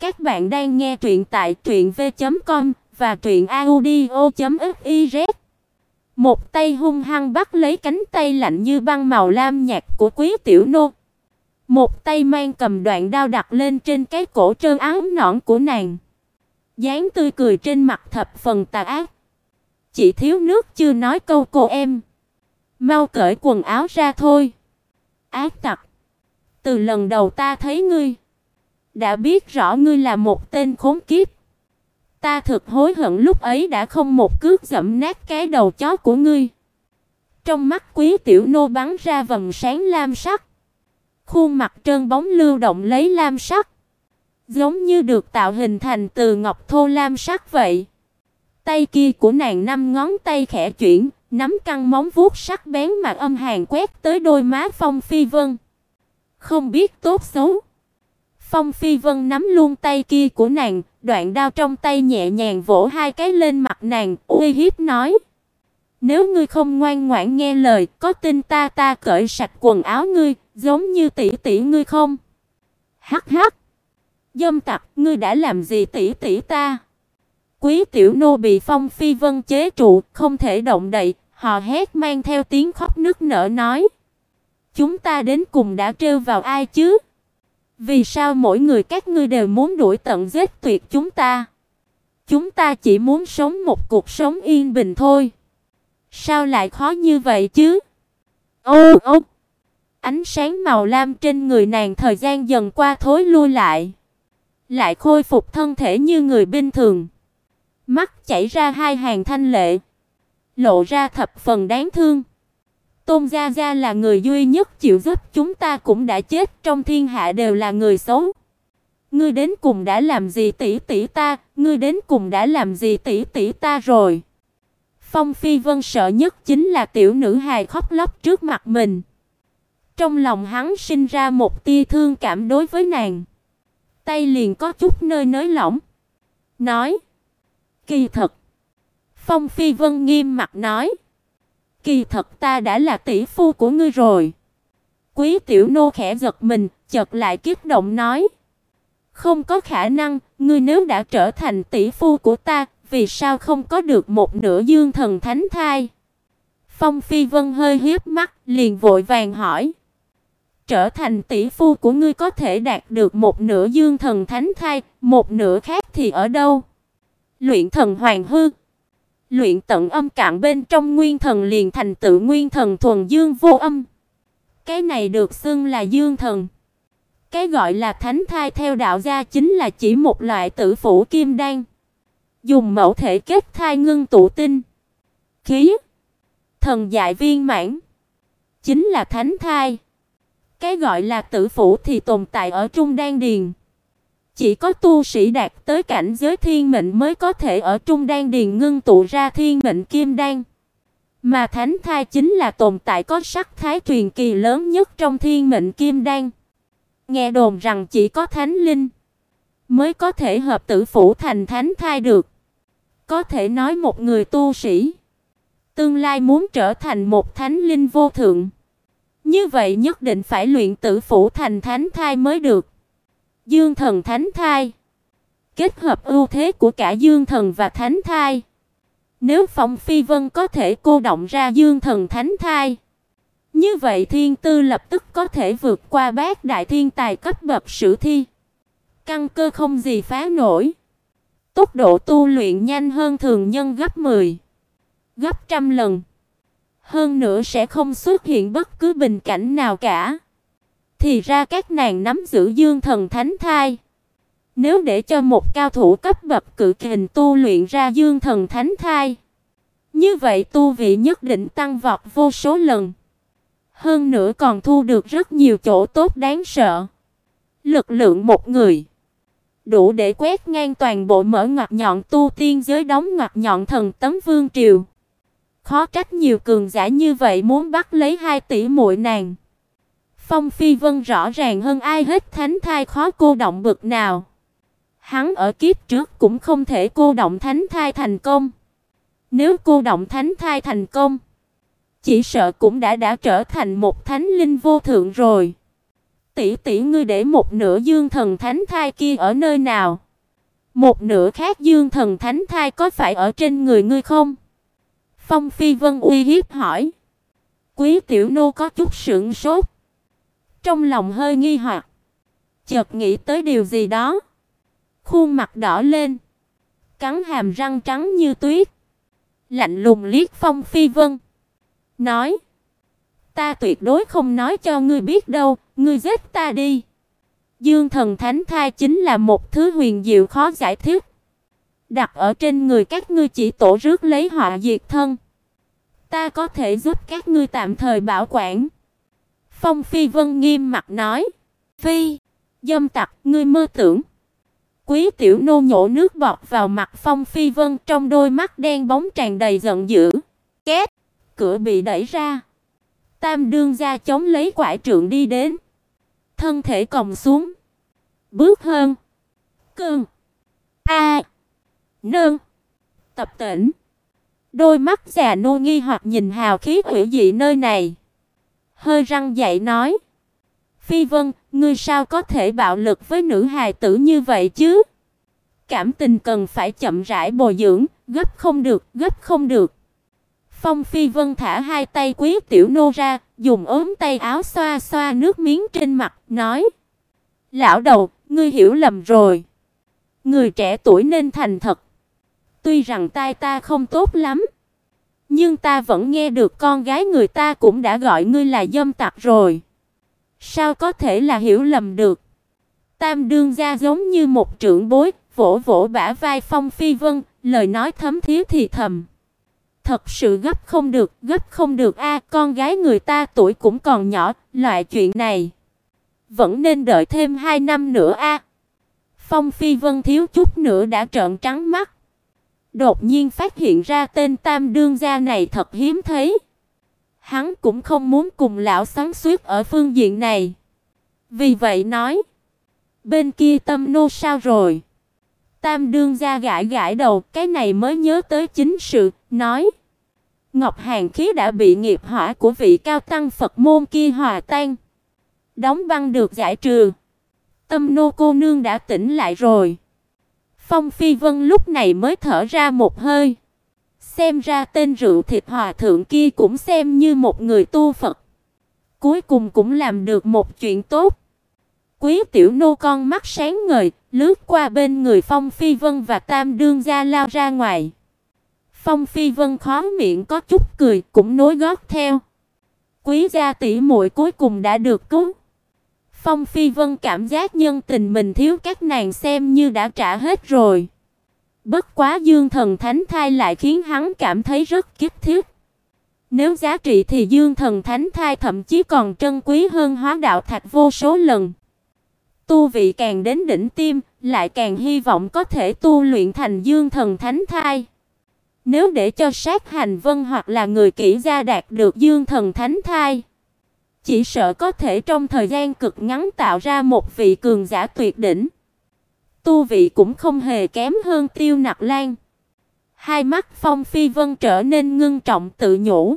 Các bạn đang nghe truyện tại truyệnv.com và truyệnaudio.fiz. Một tay hung hăng bắt lấy cánh tay lạnh như băng màu lam nhạt của Quý Tiểu Nô. Một tay mang cầm đoạn đao đặt lên trên cái cổ trơn áo nõn của nàng. Dáng tươi cười trên mặt thập phần tà ác. Chỉ thiếu nước chưa nói câu cô em. Mau cởi quần áo ra thôi. Ác tặc. Từ lần đầu ta thấy ngươi, đã biết rõ ngươi là một tên khốn kiếp. Ta thực hối hận lúc ấy đã không một cước giẫm nát cái đầu chó của ngươi. Trong mắt Quý Tiểu Nô bắn ra vầng sáng lam sắc. Khuôn mặt trơn bóng lưu động lấy lam sắc, giống như được tạo hình thành từ ngọc thô lam sắc vậy. Tay kia của nàng năm ngón tay khẽ chuyển, nắm căng móng vuốt sắc bén mà âm hàn quét tới đôi má Phong Phi Vân. Không biết tốt xấu. Phong Phi Vân nắm luôn tay kia của nàng, đoạn đao trong tay nhẹ nhàng vỗ hai cái lên mặt nàng, uy hiếp nói: "Nếu ngươi không ngoan ngoãn nghe lời, có tin ta ta cởi sạch quần áo ngươi, giống như tỷ tỷ ngươi không?" Hắc hắc. Dâm tặc, ngươi đã làm gì tỷ tỷ ta? Quý tiểu nô bị Phong Phi Vân chế trụ, không thể động đậy, họ hét mang theo tiếng khóc nức nở nói: "Chúng ta đến cùng đã trêu vào ai chứ?" Vì sao mỗi người các ngươi đều muốn đuổi tận giết tuyệt chúng ta? Chúng ta chỉ muốn sống một cuộc sống yên bình thôi. Sao lại khó như vậy chứ? Ô ô. Ánh sáng màu lam trên người nàng thời gian dần qua thối lui lại, lại khôi phục thân thể như người bình thường. Mắt chảy ra hai hàng thanh lệ, lộ ra thập phần đáng thương. Tôn gia gia là người duy nhất chịu giúp chúng ta cũng đã chết, trong thiên hạ đều là người xấu. Ngươi đến cùng đã làm gì tỷ tỷ ta, ngươi đến cùng đã làm gì tỷ tỷ ta rồi? Phong Phi Vân sợ nhất chính là tiểu nữ hài khóc lóc trước mặt mình. Trong lòng hắn sinh ra một tia thương cảm đối với nàng. Tay liền có chút nơi nới lỏng. Nói. Kỳ thật. Phong Phi Vân nghiêm mặt nói. Kỳ thật ta đã là tỷ phu của ngươi rồi. Quý tiểu nô khẽ giật mình, chợt lại kích động nói: "Không có khả năng, ngươi nếu đã trở thành tỷ phu của ta, vì sao không có được một nửa dương thần thánh thai?" Phong Phi Vân hơi hiếp mắt, liền vội vàng hỏi: "Trở thành tỷ phu của ngươi có thể đạt được một nửa dương thần thánh thai, một nửa khác thì ở đâu?" Luyện thần hoàng hư Luyện tận âm cạn bên trong nguyên thần liền thành tự nguyên thần thuần dương vô âm. Cái này được xưng là dương thần. Cái gọi là thánh thai theo đạo gia chính là chỉ một loại tử phủ kim đan. Dùng mẫu thể kết thai ngưng tụ tinh, khí, thần dại viên mãn, chính là thánh thai. Cái gọi là tử phủ thì tồn tại ở trung đan điền. Chỉ có tu sĩ đạt tới cảnh giới thiên mệnh mới có thể ở trung đan điền ngưng tụ ra thiên mệnh kim đan. Mà thánh thai chính là tồn tại có sắc thái truyền kỳ lớn nhất trong thiên mệnh kim đan. Nghe đồn rằng chỉ có thánh linh mới có thể hợp tử phủ thành thánh thai được. Có thể nói một người tu sĩ tương lai muốn trở thành một thánh linh vô thượng, như vậy nhất định phải luyện tử phủ thành thánh thai mới được. Dương thần thánh thai. Kết hợp ưu thế của cả dương thần và thánh thai. Nếu Phong Phi Vân có thể cô động ra dương thần thánh thai, như vậy thiên tư lập tức có thể vượt qua bát đại thiên tài cấp bậc sử thi. Căn cơ không gì phá nổi. Tốc độ tu luyện nhanh hơn thường nhân gấp 10, gấp trăm lần. Hơn nữa sẽ không xuất hiện bất cứ bình cảnh nào cả. Thì ra các nàng nắm giữ Dương Thần Thánh Thai. Nếu để cho một cao thủ cấp bậc cự kình tu luyện ra Dương Thần Thánh Thai, như vậy tu vị nhất định tăng vọt vô số lần. Hơn nữa còn thu được rất nhiều chỗ tốt đáng sợ. Lực lượng một người đủ để quét ngang toàn bộ mở ngoặt nhọn tu tiên giới đóng ngoặt nhọn thần tấm vương triều. Khó trách nhiều cường giả như vậy muốn bắt lấy hai tỷ muội nàng. Phong Phi Vân rõ ràng hơn ai hết thánh thai khó cô động bực nào. Hắn ở kiếp trước cũng không thể cô động thánh thai thành công. Nếu cô động thánh thai thành công, chỉ sợ cũng đã đã trở thành một thánh linh vô thượng rồi. tỷ tỷ ngươi để một nửa Dương Thần Thánh Thai kia ở nơi nào? Một nửa khác Dương Thần Thánh Thai có phải ở trên người ngươi không?" Phong Phi Vân uy hiếp hỏi. Quý tiểu nô có chút sững sốt, trong lòng hơi nghi hoặc, chợt nghĩ tới điều gì đó, khuôn mặt đỏ lên, cắn hàm răng trắng như tuyết, lạnh lùng liếc Phong Phi Vân, nói: "Ta tuyệt đối không nói cho ngươi biết đâu, ngươi giết ta đi." Dương Thần Thánh Thai chính là một thứ huyền diệu khó giải thích, đặt ở trên người các ngươi chỉ tổ rước lấy họa diệt thân. Ta có thể giúp các ngươi tạm thời bảo quản." Phong Phi Vân nghiêm mặt nói. "Phi, dâm tặc, ngươi mơ tưởng." Quý tiểu nô nhổ nước bọt vào mặt Phong Phi Vân, trong đôi mắt đen bóng tràn đầy giận dữ. Két, cửa bị đẩy ra. Tam đương gia chống lấy quải trượng đi đến, thân thể còng xuống, bước hơn. Cương. A. À. Nương. Tập tỉnh. Đôi mắt già nô nghi hoặc nhìn hào khí hủy dị nơi này. Hơi răng dạy nói: "Phi Vân, ngươi sao có thể bạo lực với nữ hài tử như vậy chứ? Cảm tình cần phải chậm rãi bồi dưỡng, gấp không được, gấp không được." Phong Phi Vân thả hai tay Quý Tiểu Nô ra, dùng ốm tay áo xoa xoa nước miếng trên mặt, nói: "Lão đầu, ngươi hiểu lầm rồi. Người trẻ tuổi nên thành thật, Tuy rằng tai ta không tốt lắm, nhưng ta vẫn nghe được con gái người ta cũng đã gọi ngươi là dâm tặc rồi. Sao có thể là hiểu lầm được? Tam đương gia giống như một trưởng bối, vỗ vỗ bả vai Phong Phi Vân, lời nói thấm thía thì thầm. Thật sự gấp không được, gấp không được a, con gái người ta tuổi cũng còn nhỏ, loại chuyện này vẫn nên đợi thêm 2 năm nữa a. Phong Phi Vân thiếu chút nữa đã trợn trắng mắt. Đột nhiên phát hiện ra tên Tam đương gia này thật hiếm thấy. Hắn cũng không muốn cùng lão xoắn xuýt ở phương diện này. Vì vậy nói: "Bên kia Tâm nô sao rồi?" Tam đương gia gãi gãi đầu, cái này mới nhớ tới chính sự, nói: "Ngọc Hàn khí đã bị nghiệp hỏa của vị cao tăng Phật môn kia hòa tan, đóng băng được giải trừ. Tâm nô cô nương đã tỉnh lại rồi." Phong Phi Vân lúc này mới thở ra một hơi. Xem ra tên rượu thịt hòa thượng kia cũng xem như một người tu Phật. Cuối cùng cũng làm được một chuyện tốt. Quý tiểu nô con mắt sáng ngời, lướt qua bên người Phong Phi Vân và Tam đương gia lao ra ngoài. Phong Phi Vân khó miệng có chút cười, cũng nối gót theo. Quý gia tỷ muội cuối cùng đã được cứu. Phong Phi Vân cảm giác nhân tình mình thiếu các nàng xem như đã trả hết rồi. Bất quá Dương Thần Thánh Thai lại khiến hắn cảm thấy rất kiếp thiết. Nếu giá trị thì Dương Thần Thánh Thai thậm chí còn trân quý hơn Hóa Đạo Thạch vô số lần. Tu vị càng đến đỉnh tim, lại càng hy vọng có thể tu luyện thành Dương Thần Thánh Thai. Nếu để cho sát hành vân hoặc là người kỹ gia đạt được Dương Thần Thánh Thai, chỉ sợ có thể trong thời gian cực ngắn tạo ra một vị cường giả tuyệt đỉnh. Tu vị cũng không hề kém hơn Tiêu Nặc Lan. Hai mắt Phong Phi Vân trở nên ngưng trọng tự nhủ.